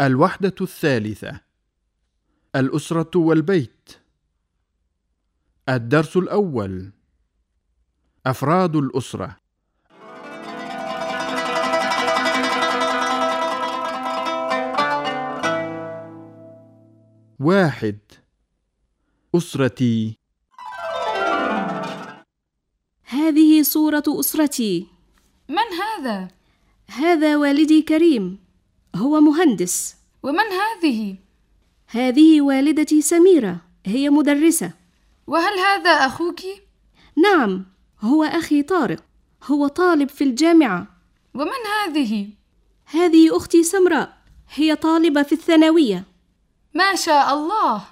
الوحدة الثالثة. الأسرة والبيت. الدرس الأول. أفراد الأسرة. واحد. أسرتي. هذه صورة أسرتي. من هذا؟ هذا والدي كريم. هو مهندس ومن هذه؟ هذه والدتي سميرة هي مدرسة وهل هذا أخوك؟ نعم هو أخي طارق هو طالب في الجامعة ومن هذه؟ هذه أختي سمراء هي طالبة في الثانوية ما شاء الله